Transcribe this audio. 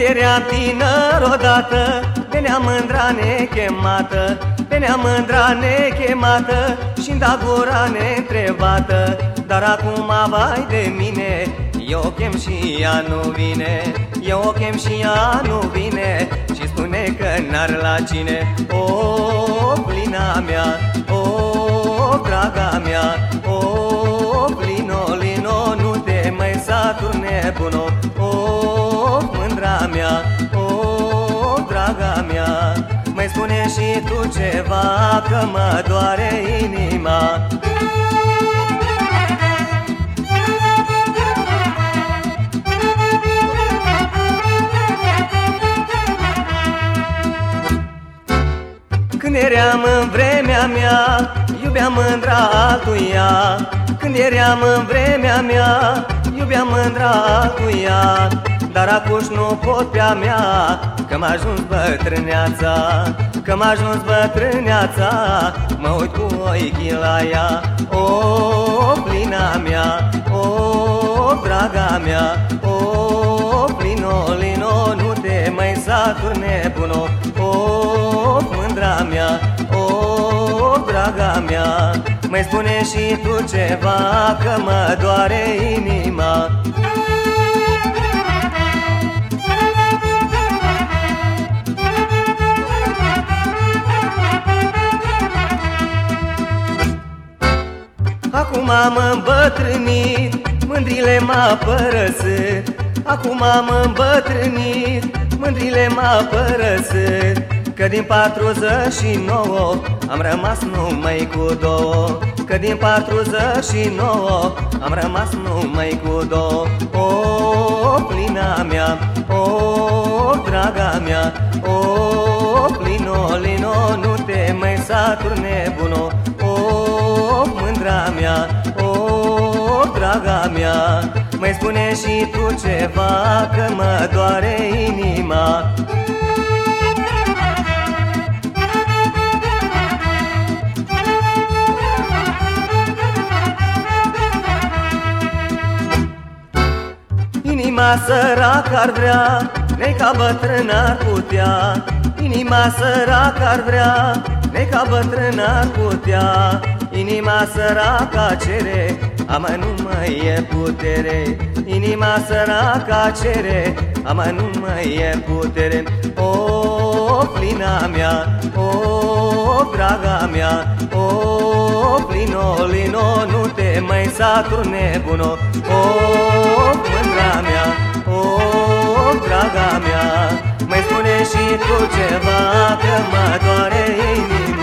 eram tinăr odată Pe nea mândra nechemată Pe nea mândra nechemată Și-mi da gura neîntrebată. Dar acum vai de mine Eu o chem și ea nu vine Eu o chem și ea nu vine Și spune că n-ar la cine. O, plina mea O, draga mea O, plino, lino Nu te mai saturi nebuno mea, Mai spune și tu ceva, că mă doare inima. Când eram în vremea mea, iubeam mândra altuia Când eram în vremea mea, iubeam mândra altuia dar acuși nu pot pe-a mea Că m-a ajuns bătrâneața Că m-a ajuns bătrâneața. Mă uit cu ochii la ea O, plina mea O, draga mea O, plino, lino Nu te mai saturi nebuno O, mândra mea O, draga mea Mai spune și tu ceva Că mă doare inima Acum am îmbătrânit, mândrile m-a părăsit Acum am îmbătrânit, mândrile m-a părăsit Că din 49 am rămas numai cu două. Că din 49 am rămas numai cu două. O, plina mea, o, draga mea O, plino, lino, nu te mai saturi nebuno mândra mea, o, draga mea Mai spune și tu ceva, că mă doare inima. Inima săracă ar vrea, ne ca bătrân ar putea Inima săracă ar vrea, ne ca bătrân ar putea. Inima săraca cere, ama nu mai e putere. Inima săraca cere, ama nu mai e putere. O, plina mea, o, draga mea O, plino, lino, nu te mai satur nebuno O, mândra mea, o, draga mea Mai spune și tu